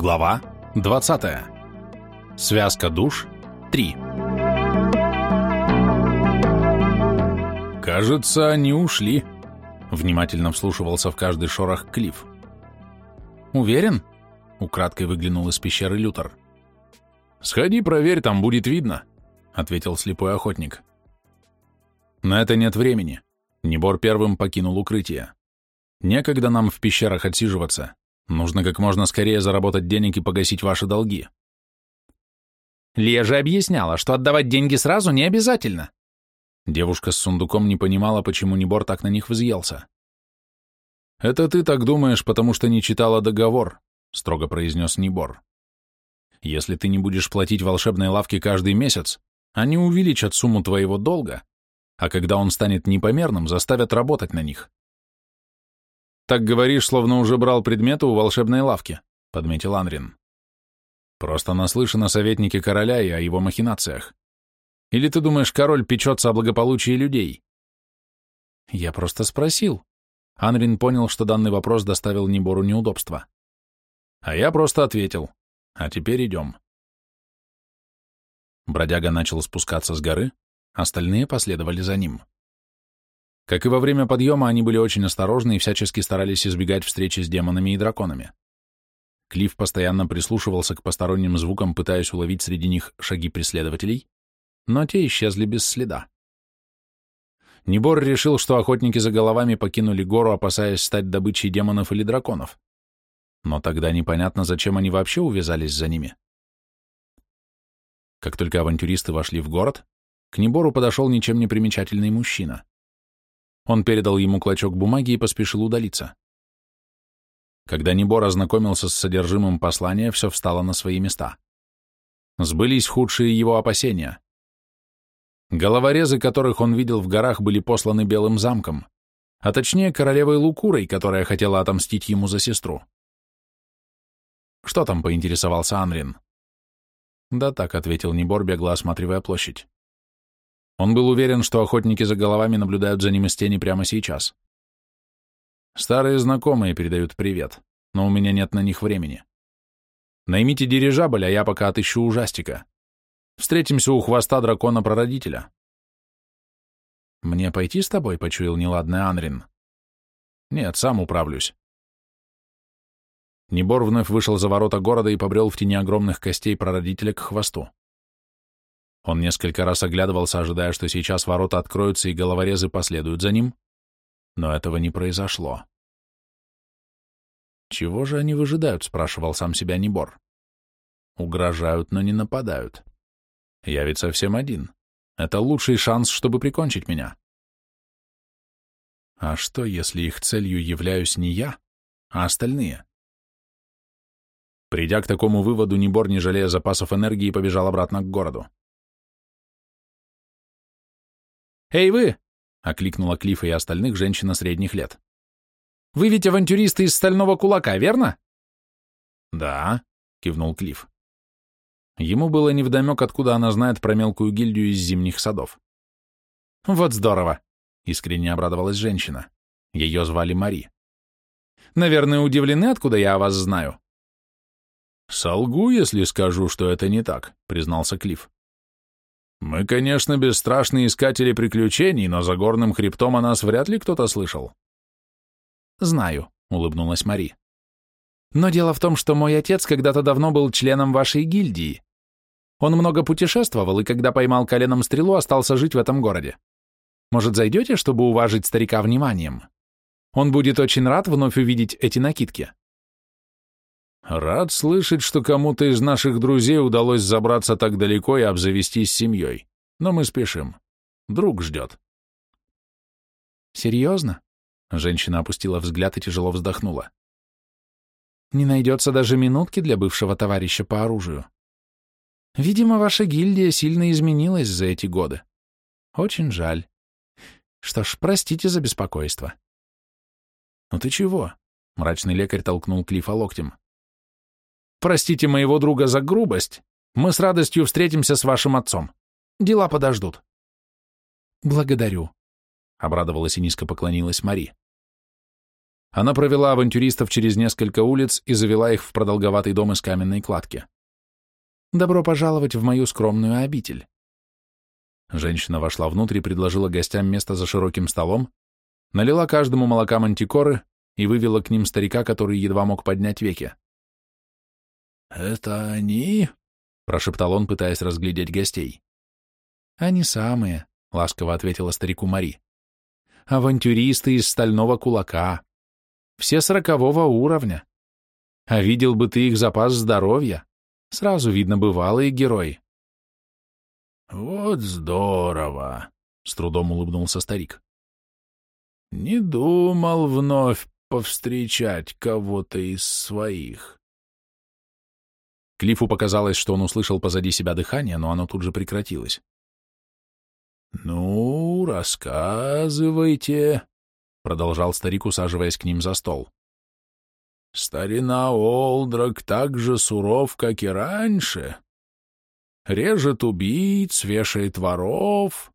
Глава 20. Связка душ 3. «Кажется, они ушли», — внимательно вслушивался в каждый шорох Клифф. «Уверен?» — украдкой выглянул из пещеры Лютер. «Сходи, проверь, там будет видно», — ответил слепой охотник. «На это нет времени. Небор первым покинул укрытие. Некогда нам в пещерах отсиживаться. Нужно как можно скорее заработать денег и погасить ваши долги. Лия же объясняла, что отдавать деньги сразу не обязательно. Девушка с сундуком не понимала, почему Небор так на них взъелся. «Это ты так думаешь, потому что не читала договор», — строго произнес Небор. «Если ты не будешь платить волшебной лавке каждый месяц, они увеличат сумму твоего долга, а когда он станет непомерным, заставят работать на них. «Так говоришь, словно уже брал предметы у волшебной лавки», — подметил Анрин. «Просто наслышан о советнике короля и о его махинациях. Или ты думаешь, король печется о благополучии людей?» «Я просто спросил». Анрин понял, что данный вопрос доставил Небору неудобства. «А я просто ответил. А теперь идем». Бродяга начал спускаться с горы, остальные последовали за ним. Как и во время подъема, они были очень осторожны и всячески старались избегать встречи с демонами и драконами. Клифф постоянно прислушивался к посторонним звукам, пытаясь уловить среди них шаги преследователей, но те исчезли без следа. Небор решил, что охотники за головами покинули гору, опасаясь стать добычей демонов или драконов. Но тогда непонятно, зачем они вообще увязались за ними. Как только авантюристы вошли в город, к Небору подошел ничем не примечательный мужчина. Он передал ему клочок бумаги и поспешил удалиться. Когда Небор ознакомился с содержимым послания, все встало на свои места. Сбылись худшие его опасения. Головорезы, которых он видел в горах, были посланы Белым замком, а точнее королевой Лукурой, которая хотела отомстить ему за сестру. «Что там?» — поинтересовался Анрин. «Да так», — ответил Небор, бегло осматривая площадь. Он был уверен, что охотники за головами наблюдают за ним из тени прямо сейчас. Старые знакомые передают привет, но у меня нет на них времени. Наймите дирижабль, а я пока отыщу ужастика. Встретимся у хвоста дракона-прародителя. Мне пойти с тобой, почуял неладный Анрин. Нет, сам управлюсь. Небор вновь вышел за ворота города и побрел в тени огромных костей прародителя к хвосту. Он несколько раз оглядывался, ожидая, что сейчас ворота откроются и головорезы последуют за ним, но этого не произошло. «Чего же они выжидают?» — спрашивал сам себя Небор. «Угрожают, но не нападают. Я ведь совсем один. Это лучший шанс, чтобы прикончить меня». А что, если их целью являюсь не я, а остальные? Придя к такому выводу, Небор, не жалея запасов энергии, побежал обратно к городу. «Эй, вы!» — окликнула Клифа и остальных женщина средних лет. «Вы ведь авантюристы из Стального Кулака, верно?» «Да», — кивнул Клифф. Ему было невдомек, откуда она знает про мелкую гильдию из зимних садов. «Вот здорово!» — искренне обрадовалась женщина. Ее звали Мари. «Наверное, удивлены, откуда я о вас знаю?» «Солгу, если скажу, что это не так», — признался Клифф. Мы, конечно, бесстрашные искатели приключений, но за горным хребтом о нас вряд ли кто-то слышал. Знаю, улыбнулась Мари. Но дело в том, что мой отец когда-то давно был членом вашей гильдии. Он много путешествовал, и когда поймал коленом стрелу, остался жить в этом городе. Может, зайдете, чтобы уважить старика вниманием? Он будет очень рад вновь увидеть эти накидки. Рад слышать, что кому-то из наших друзей удалось забраться так далеко и обзавестись семьей. Но мы спешим. Друг ждет. Серьезно? Женщина опустила взгляд и тяжело вздохнула. Не найдется даже минутки для бывшего товарища по оружию. Видимо, ваша гильдия сильно изменилась за эти годы. Очень жаль. Что ж, простите за беспокойство. Ну ты чего? Мрачный лекарь толкнул Клифа локтем. Простите моего друга за грубость. Мы с радостью встретимся с вашим отцом. Дела подождут. Благодарю, — обрадовалась и низко поклонилась Мари. Она провела авантюристов через несколько улиц и завела их в продолговатый дом из каменной кладки. «Добро пожаловать в мою скромную обитель». Женщина вошла внутрь и предложила гостям место за широким столом, налила каждому молока мантикоры и вывела к ним старика, который едва мог поднять веки. «Это они?» — прошептал он, пытаясь разглядеть гостей. «Они самые», — ласково ответила старику Мари. «Авантюристы из стального кулака. Все сорокового уровня. А видел бы ты их запас здоровья. Сразу видно бывалые герои». «Вот здорово!» — с трудом улыбнулся старик. «Не думал вновь повстречать кого-то из своих». Клифу показалось, что он услышал позади себя дыхание, но оно тут же прекратилось. «Ну, рассказывайте», — продолжал старик, усаживаясь к ним за стол. «Старина Олдрак так же суров, как и раньше. Режет убийц, вешает воров».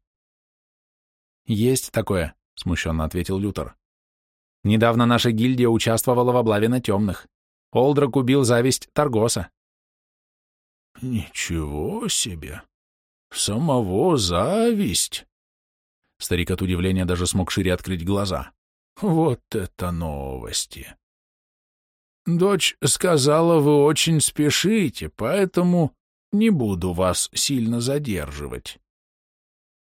«Есть такое», — смущенно ответил Лютер. «Недавно наша гильдия участвовала в облаве на темных. Олдрак убил зависть Таргоса». «Ничего себе! Самого зависть!» Старик от удивления даже смог шире открыть глаза. «Вот это новости!» «Дочь сказала, вы очень спешите, поэтому не буду вас сильно задерживать.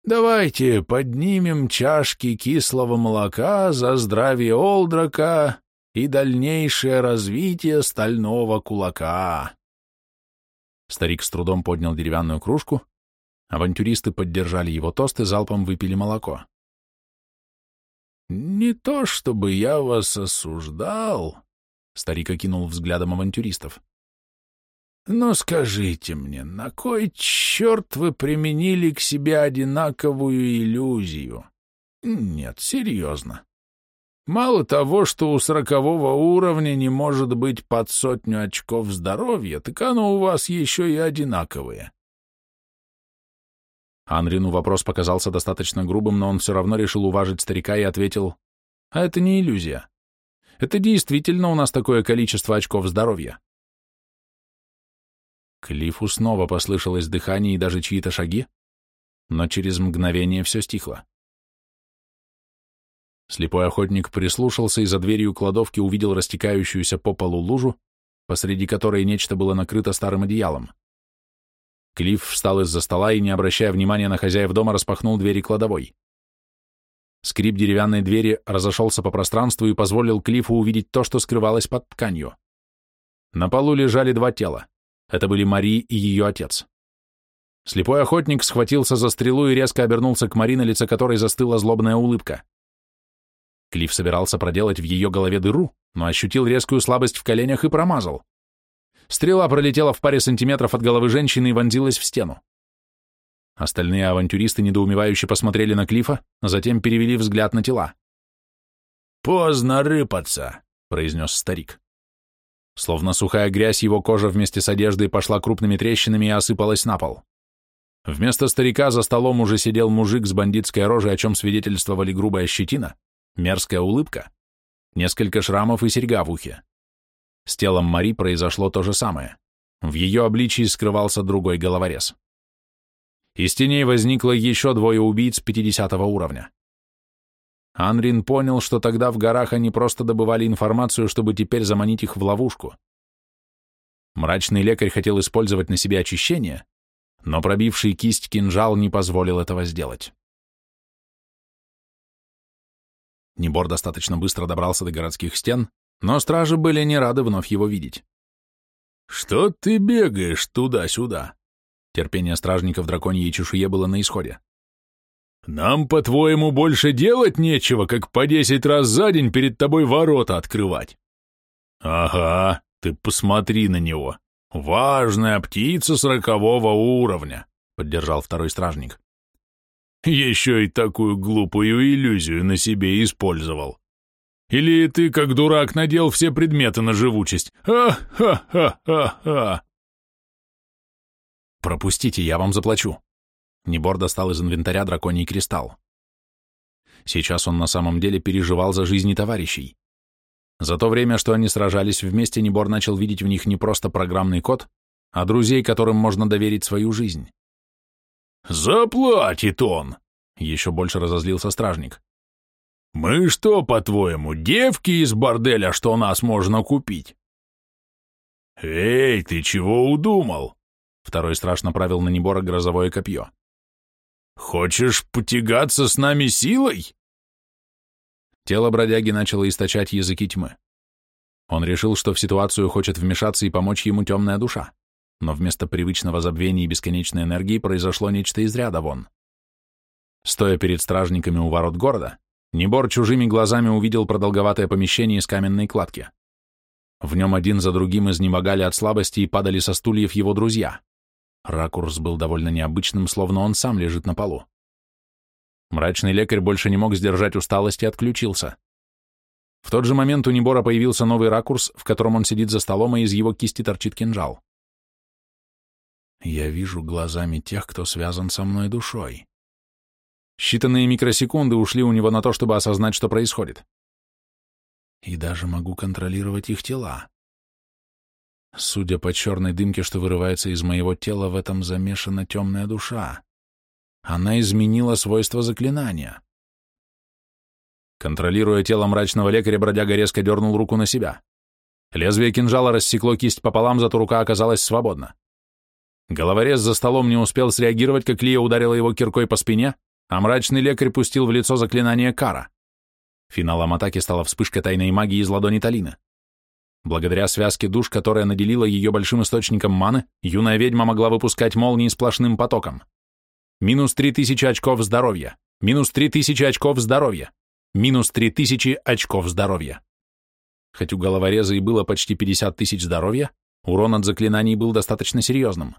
Давайте поднимем чашки кислого молока за здравие Олдрака и дальнейшее развитие стального кулака». Старик с трудом поднял деревянную кружку, авантюристы поддержали его тост и залпом выпили молоко. «Не то чтобы я вас осуждал», — старик окинул взглядом авантюристов. «Но скажите мне, на кой черт вы применили к себе одинаковую иллюзию? Нет, серьезно. Мало того, что у сорокового уровня не может быть под сотню очков здоровья, так оно у вас еще и одинаковые. Анрину вопрос показался достаточно грубым, но он все равно решил уважить старика и ответил, «А это не иллюзия. Это действительно у нас такое количество очков здоровья». Клифу снова послышалось дыхание и даже чьи-то шаги, но через мгновение все стихло. Слепой охотник прислушался и за дверью кладовки увидел растекающуюся по полу лужу, посреди которой нечто было накрыто старым одеялом. Клифф встал из-за стола и, не обращая внимания на хозяев дома, распахнул двери кладовой. Скрип деревянной двери разошелся по пространству и позволил Клиффу увидеть то, что скрывалось под тканью. На полу лежали два тела. Это были Мари и ее отец. Слепой охотник схватился за стрелу и резко обернулся к Мари, на лице которой застыла злобная улыбка. Клифф собирался проделать в ее голове дыру, но ощутил резкую слабость в коленях и промазал. Стрела пролетела в паре сантиметров от головы женщины и вонзилась в стену. Остальные авантюристы недоумевающе посмотрели на Клифа, а затем перевели взгляд на тела. «Поздно рыпаться», — произнес старик. Словно сухая грязь, его кожа вместе с одеждой пошла крупными трещинами и осыпалась на пол. Вместо старика за столом уже сидел мужик с бандитской рожей, о чем свидетельствовали грубая щетина, мерзкая улыбка, несколько шрамов и серьга в ухе. С телом Мари произошло то же самое. В ее обличии скрывался другой головорез. Из теней возникло еще двое убийц 50 уровня. Анрин понял, что тогда в горах они просто добывали информацию, чтобы теперь заманить их в ловушку. Мрачный лекарь хотел использовать на себе очищение, но пробивший кисть кинжал не позволил этого сделать. Небор достаточно быстро добрался до городских стен, но стражи были не рады вновь его видеть. «Что ты бегаешь туда-сюда?» Терпение стражников драконьей чешуе было на исходе. «Нам, по-твоему, больше делать нечего, как по десять раз за день перед тобой ворота открывать?» «Ага, ты посмотри на него. Важная птица сорокового уровня», — поддержал второй стражник. Еще и такую глупую иллюзию на себе использовал. Или ты, как дурак, надел все предметы на живучесть? Ха-ха-ха-ха-ха!» «Пропустите, я вам заплачу». Небор достал из инвентаря драконий кристалл. Сейчас он на самом деле переживал за жизни товарищей. За то время, что они сражались вместе, Небор начал видеть в них не просто программный код, а друзей, которым можно доверить свою жизнь. «Заплатит он!» — еще больше разозлился стражник. «Мы что, по-твоему, девки из борделя, что нас можно купить?» «Эй, ты чего удумал?» Второй страж направил на Небора грозовое копье. «Хочешь потягаться с нами силой?» Тело бродяги начало источать языки тьмы. Он решил, что в ситуацию хочет вмешаться и помочь ему темная душа, но вместо привычного забвения и бесконечной энергии произошло нечто из ряда вон. Стоя перед стражниками у ворот города, Небор чужими глазами увидел продолговатое помещение из каменной кладки. В нем один за другим изнемогали от слабости и падали со стульев его друзья. Ракурс был довольно необычным, словно он сам лежит на полу. Мрачный лекарь больше не мог сдержать усталости и отключился. В тот же момент у Небора появился новый ракурс, в котором он сидит за столом, и из его кисти торчит кинжал. Я вижу глазами тех, кто связан со мной душой. Считанные микросекунды ушли у него на то, чтобы осознать, что происходит. И даже могу контролировать их тела. Судя по черной дымке, что вырывается из моего тела, в этом замешана темная душа. Она изменила свойства заклинания. Контролируя тело мрачного лекаря, бродяга резко дернул руку на себя. Лезвие кинжала рассекло кисть пополам, зато рука оказалась свободна. Головорез за столом не успел среагировать, как Лия ударила его киркой по спине, а мрачный лекарь пустил в лицо заклинание кара. Финалом атаки стала вспышка тайной магии из ладони Талины. Благодаря связке душ, которая наделила ее большим источником маны, юная ведьма могла выпускать молнии сплошным потоком. Минус три тысячи очков здоровья. Минус три тысячи очков здоровья. Минус три тысячи очков здоровья. Хоть у головореза и было почти 50 тысяч здоровья, урон от заклинаний был достаточно серьезным.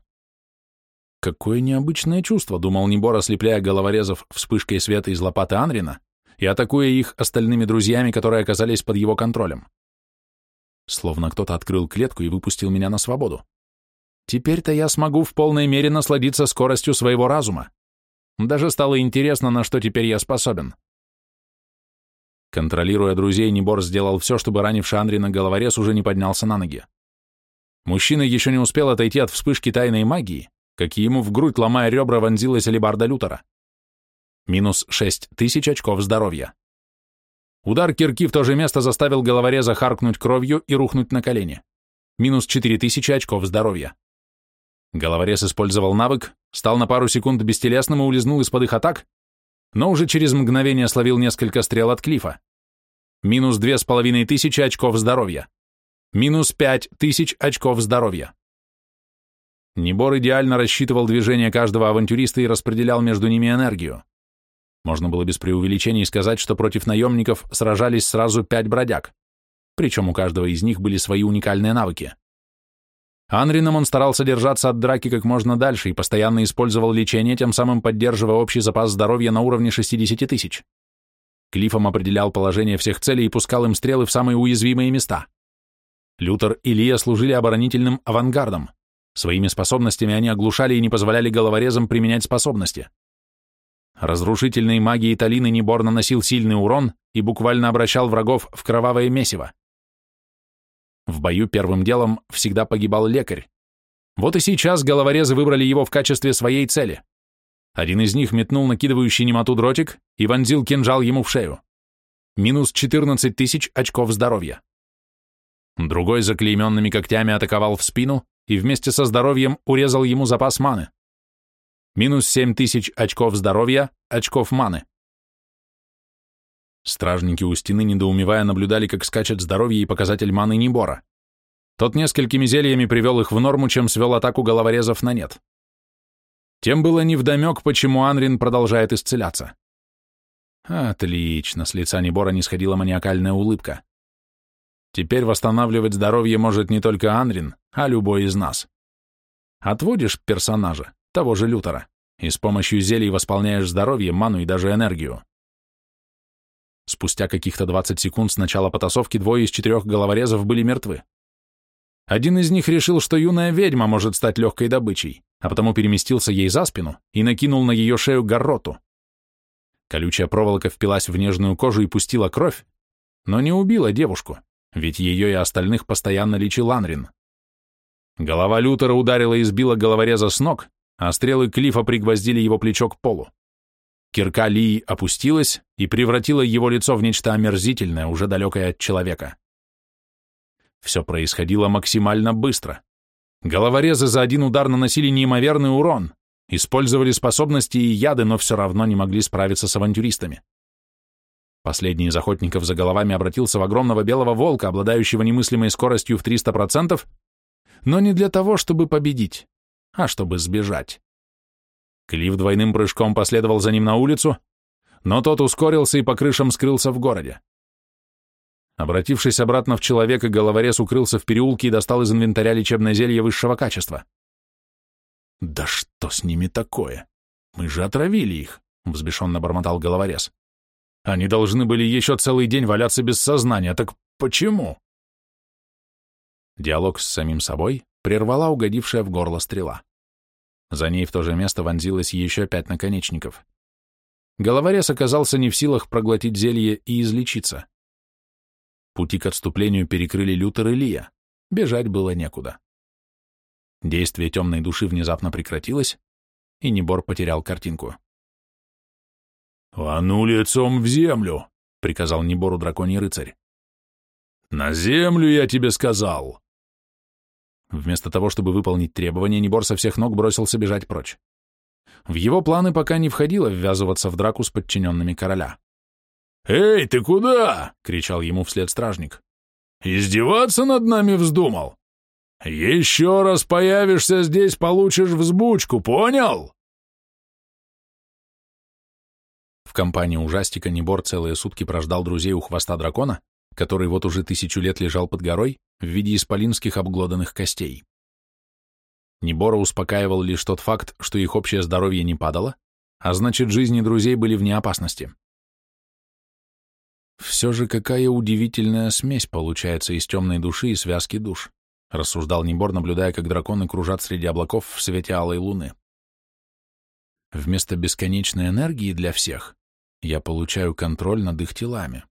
Какое необычное чувство, думал Небор, ослепляя головорезов вспышкой света из лопаты Анрина и атакуя их остальными друзьями, которые оказались под его контролем. Словно кто-то открыл клетку и выпустил меня на свободу. Теперь-то я смогу в полной мере насладиться скоростью своего разума. Даже стало интересно, на что теперь я способен. Контролируя друзей, Небор сделал все, чтобы ранивший Андрина головорез уже не поднялся на ноги. Мужчина еще не успел отойти от вспышки тайной магии, как ему в грудь, ломая ребра, вонзилась алебарда Лютера. Минус шесть тысяч очков здоровья. Удар кирки в то же место заставил головореза харкнуть кровью и рухнуть на колени. Минус четыре тысячи очков здоровья. Головорез использовал навык, стал на пару секунд бестелесным и улизнул из-под их атак, но уже через мгновение словил несколько стрел от Клифа. Минус две с половиной тысячи очков здоровья. Минус пять тысяч очков здоровья. Небор идеально рассчитывал движение каждого авантюриста и распределял между ними энергию. Можно было без преувеличений сказать, что против наемников сражались сразу пять бродяг, причем у каждого из них были свои уникальные навыки. Анрином он старался держаться от драки как можно дальше и постоянно использовал лечение, тем самым поддерживая общий запас здоровья на уровне 60 тысяч. Клифом определял положение всех целей и пускал им стрелы в самые уязвимые места. Лютер и Лия служили оборонительным авангардом. Своими способностями они оглушали и не позволяли головорезам применять способности. Разрушительной магией Талины Небор наносил сильный урон и буквально обращал врагов в кровавое месиво. В бою первым делом всегда погибал лекарь. Вот и сейчас головорезы выбрали его в качестве своей цели. Один из них метнул накидывающий немоту дротик и вонзил кинжал ему в шею. Минус 14 тысяч очков здоровья. Другой заклейменными когтями атаковал в спину и вместе со здоровьем урезал ему запас маны. Минус 7 тысяч очков здоровья, очков маны. Стражники у стены, недоумевая, наблюдали, как скачет здоровье и показатель маны Небора. Тот несколькими зельями привел их в норму, чем свел атаку головорезов на нет. Тем было невдомек, почему Анрин продолжает исцеляться. Отлично, с лица Небора не сходила маниакальная улыбка. Теперь восстанавливать здоровье может не только Анрин, а любой из нас. Отводишь персонажа, того же Лютера, и с помощью зелий восполняешь здоровье, ману и даже энергию. Спустя каких-то 20 секунд с начала потасовки двое из четырех головорезов были мертвы. Один из них решил, что юная ведьма может стать легкой добычей, а потому переместился ей за спину и накинул на ее шею горроту. Колючая проволока впилась в нежную кожу и пустила кровь, но не убила девушку, ведь ее и остальных постоянно лечил Анрин. Голова Лютера ударила и сбила головореза с ног, а стрелы Клифа пригвоздили его плечо к полу. Кирка Лии опустилась и превратила его лицо в нечто омерзительное, уже далекое от человека. Все происходило максимально быстро. Головорезы за один удар наносили неимоверный урон, использовали способности и яды, но все равно не могли справиться с авантюристами. Последний из охотников за головами обратился в огромного белого волка, обладающего немыслимой скоростью в 300%, но не для того, чтобы победить, а чтобы сбежать. Клифф двойным прыжком последовал за ним на улицу, но тот ускорился и по крышам скрылся в городе. Обратившись обратно в человека, головорез укрылся в переулке и достал из инвентаря лечебное зелье высшего качества. «Да что с ними такое? Мы же отравили их!» — взбешенно бормотал головорез. «Они должны были еще целый день валяться без сознания, так почему?» Диалог с самим собой прервала угодившая в горло стрела. За ней в то же место вонзилось еще пять наконечников. Головорез оказался не в силах проглотить зелье и излечиться. Пути к отступлению перекрыли Лютер и Лия. Бежать было некуда. Действие темной души внезапно прекратилось, и Небор потерял картинку. «А ну лицом в землю!» — приказал Небору драконий рыцарь. «На землю, я тебе сказал!» Вместо того, чтобы выполнить требования, Небор со всех ног бросился бежать прочь. В его планы пока не входило ввязываться в драку с подчиненными короля. «Эй, ты куда?» — кричал ему вслед стражник. «Издеваться над нами вздумал? Еще раз появишься здесь, получишь взбучку, понял?» В компании ужастика Небор целые сутки прождал друзей у хвоста дракона, который вот уже тысячу лет лежал под горой в виде исполинских обглоданных костей. Небора успокаивал лишь тот факт, что их общее здоровье не падало, а значит, жизни друзей были вне опасности. «Все же какая удивительная смесь получается из темной души и связки душ», рассуждал Небор, наблюдая, как драконы кружат среди облаков в свете алой луны. «Вместо бесконечной энергии для всех я получаю контроль над их телами.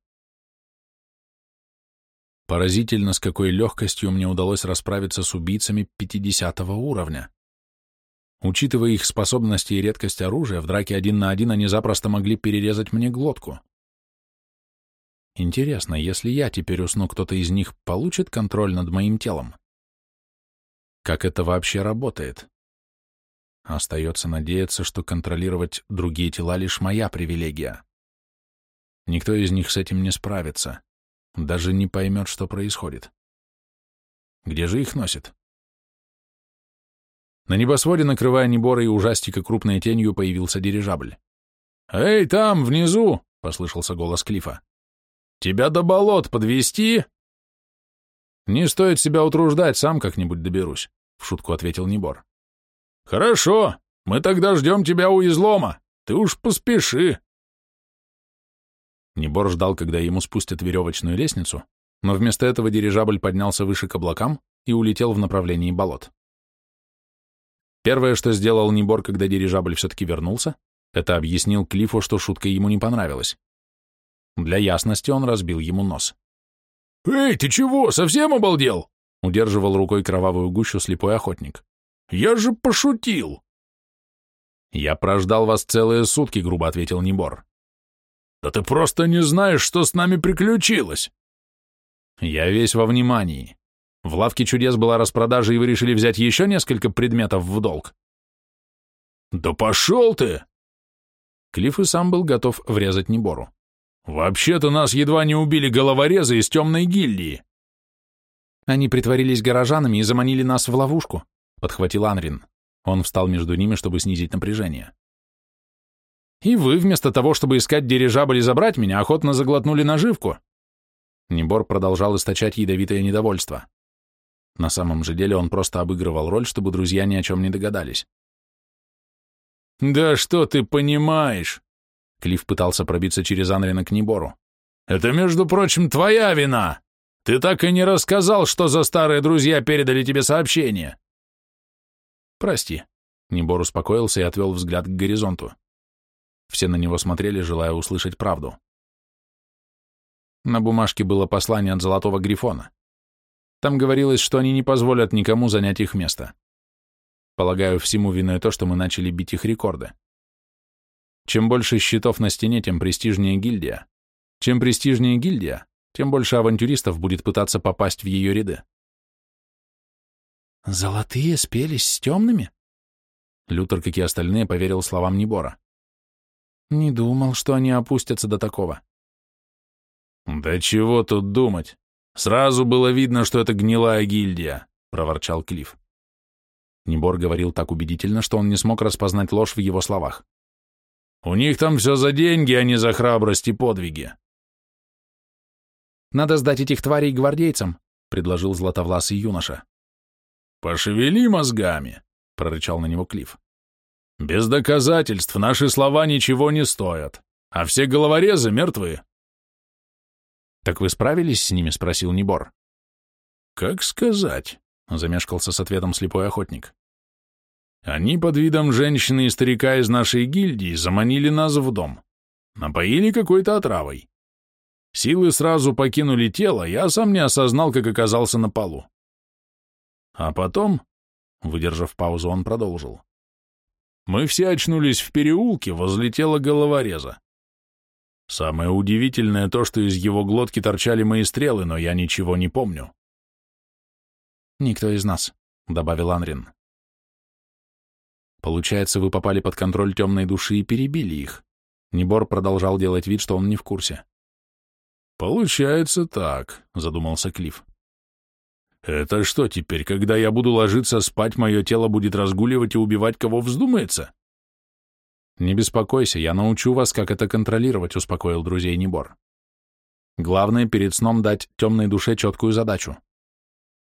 Поразительно, с какой легкостью мне удалось расправиться с убийцами 50 уровня. Учитывая их способности и редкость оружия, в драке один на один они запросто могли перерезать мне глотку. Интересно, если я теперь усну, кто-то из них получит контроль над моим телом? Как это вообще работает? Остается надеяться, что контролировать другие тела лишь моя привилегия. Никто из них с этим не справится, даже не поймет, что происходит. Где же их носит? На небосводе, накрывая небора и ужастика крупной тенью, появился дирижабль. «Эй, там, внизу!» — послышался голос Клифа. Тебя до болот подвести? Не стоит себя утруждать, сам как-нибудь доберусь, в шутку ответил Небор. Хорошо, мы тогда ждем тебя у излома. Ты уж поспеши. Небор ждал, когда ему спустят веревочную лестницу, но вместо этого дирижабль поднялся выше к облакам и улетел в направлении болот. Первое, что сделал Небор, когда дирижабль все-таки вернулся, это объяснил Клифу, что шутка ему не понравилась. Для ясности он разбил ему нос. «Эй, ты чего, совсем обалдел?» — удерживал рукой кровавую гущу слепой охотник. «Я же пошутил!» «Я прождал вас целые сутки», — грубо ответил Небор. «Да ты просто не знаешь, что с нами приключилось!» «Я весь во внимании. В лавке чудес была распродажа, и вы решили взять еще несколько предметов в долг?» «Да пошел ты!» Клифф и сам был готов врезать Небору. «Вообще-то нас едва не убили головорезы из темной гильдии». «Они притворились горожанами и заманили нас в ловушку», — подхватил Анрин. Он встал между ними, чтобы снизить напряжение. «И вы, вместо того, чтобы искать дирижабль и забрать меня, охотно заглотнули наживку». Небор продолжал источать ядовитое недовольство. На самом же деле он просто обыгрывал роль, чтобы друзья ни о чем не догадались. «Да что ты понимаешь?» Клифф пытался пробиться через Анрина к Небору. «Это, между прочим, твоя вина! Ты так и не рассказал, что за старые друзья передали тебе сообщение!» «Прости», — Небор успокоился и отвел взгляд к горизонту. Все на него смотрели, желая услышать правду. На бумажке было послание от Золотого Грифона. Там говорилось, что они не позволят никому занять их место. Полагаю, всему виной то, что мы начали бить их рекорды. Чем больше щитов на стене, тем престижнее гильдия. Чем престижнее гильдия, тем больше авантюристов будет пытаться попасть в ее ряды. «Золотые спелись с темными?» Лютер, как и остальные, поверил словам Небора. «Не думал, что они опустятся до такого». «Да чего тут думать? Сразу было видно, что это гнилая гильдия», — проворчал Клифф. Небор говорил так убедительно, что он не смог распознать ложь в его словах. «У них там все за деньги, а не за храбрость и подвиги». «Надо сдать этих тварей гвардейцам», — предложил златовласый юноша. «Пошевели мозгами», — прорычал на него Клифф. «Без доказательств наши слова ничего не стоят, а все головорезы мертвы». «Так вы справились с ними?» — спросил Небор. «Как сказать?» — замешкался с ответом слепой охотник. «Они под видом женщины и старика из нашей гильдии заманили нас в дом, напоили какой-то отравой. Силы сразу покинули тело, я сам не осознал, как оказался на полу. А потом, выдержав паузу, он продолжил. Мы все очнулись в переулке возле тела головореза. Самое удивительное то, что из его глотки торчали мои стрелы, но я ничего не помню. «Никто из нас», — добавил Анрин. «Получается, вы попали под контроль темной души и перебили их». Небор продолжал делать вид, что он не в курсе. «Получается так», — задумался Клифф. Это что теперь, когда я буду ложиться спать, мое тело будет разгуливать и убивать, кого вздумается? Не беспокойся, я научу вас, как это контролировать, успокоил друзей Небор. Главное, перед сном дать темной душе четкую задачу.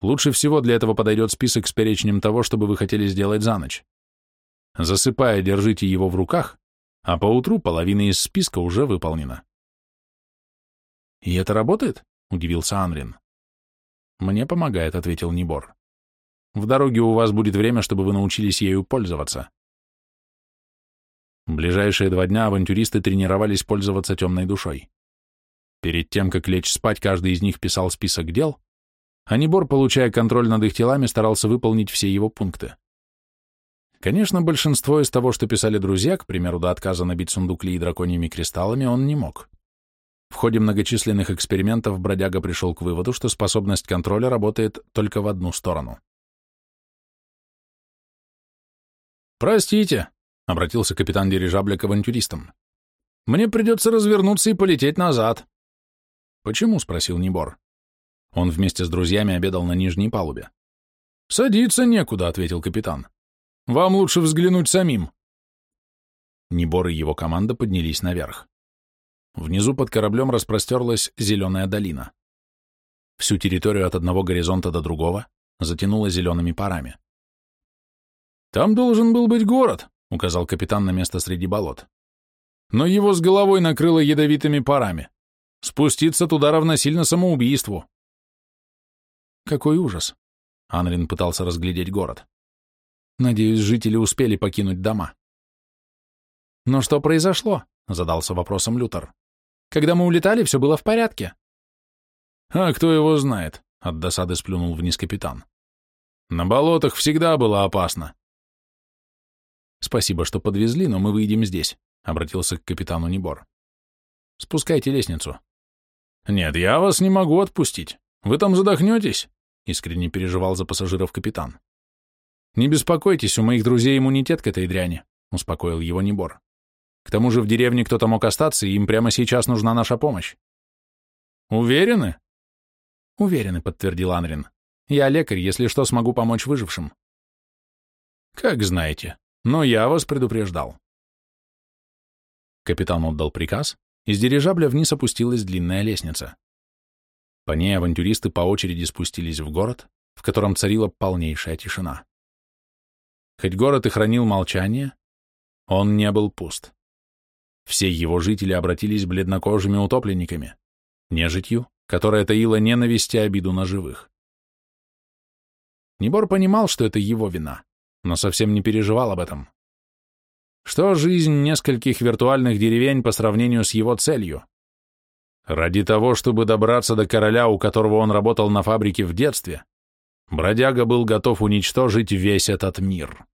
Лучше всего для этого подойдет список с перечнем того, что бы вы хотели сделать за ночь. Засыпая, держите его в руках, а поутру половина из списка уже выполнена. «И это работает?» — удивился Анрин. «Мне помогает», — ответил Небор. «В дороге у вас будет время, чтобы вы научились ею пользоваться». Ближайшие два дня авантюристы тренировались пользоваться темной душой. Перед тем, как лечь спать, каждый из них писал список дел, а Небор, получая контроль над их телами, старался выполнить все его пункты. Конечно, большинство из того, что писали друзья, к примеру, до отказа набить сундук Ли драконьими кристаллами, он не мог. В ходе многочисленных экспериментов бродяга пришел к выводу, что способность контроля работает только в одну сторону. «Простите», — обратился капитан дирижабля к авантюристам. «Мне придется развернуться и полететь назад». «Почему?» — спросил Небор. Он вместе с друзьями обедал на нижней палубе. «Садиться некуда», — ответил капитан. «Вам лучше взглянуть самим». Небор и его команда поднялись наверх. Внизу под кораблем распростерлась зеленая долина. Всю территорию от одного горизонта до другого затянуло зелеными парами. «Там должен был быть город», — указал капитан на место среди болот. «Но его с головой накрыло ядовитыми парами. Спуститься туда равносильно самоубийству». «Какой ужас!» — Анрин пытался разглядеть город. «Надеюсь, жители успели покинуть дома». «Но что произошло?» — задался вопросом Лютер. Когда мы улетали, все было в порядке. А кто его знает? От досады сплюнул вниз капитан. На болотах всегда было опасно. Спасибо, что подвезли, но мы выйдем здесь, обратился к капитану Небор. Спускайте лестницу. Нет, я вас не могу отпустить. Вы там задохнетесь, искренне переживал за пассажиров капитан. Не беспокойтесь, у моих друзей иммунитет к этой дряни, успокоил его Небор. К тому же в деревне кто-то мог остаться, и им прямо сейчас нужна наша помощь. Уверены? Уверены, подтвердил Анрин. Я лекарь, если что, смогу помочь выжившим. Как знаете, но я вас предупреждал. Капитан отдал приказ, из дирижабля вниз опустилась длинная лестница. По ней авантюристы по очереди спустились в город, в котором царила полнейшая тишина. Хоть город и хранил молчание, он не был пуст. Все его жители обратились бледнокожими утопленниками, нежитью, которая таила ненависть и обиду на живых. Небор понимал, что это его вина, но совсем не переживал об этом. Что жизнь нескольких виртуальных деревень по сравнению с его целью? Ради того, чтобы добраться до короля, у которого он работал на фабрике в детстве, бродяга был готов уничтожить весь этот мир.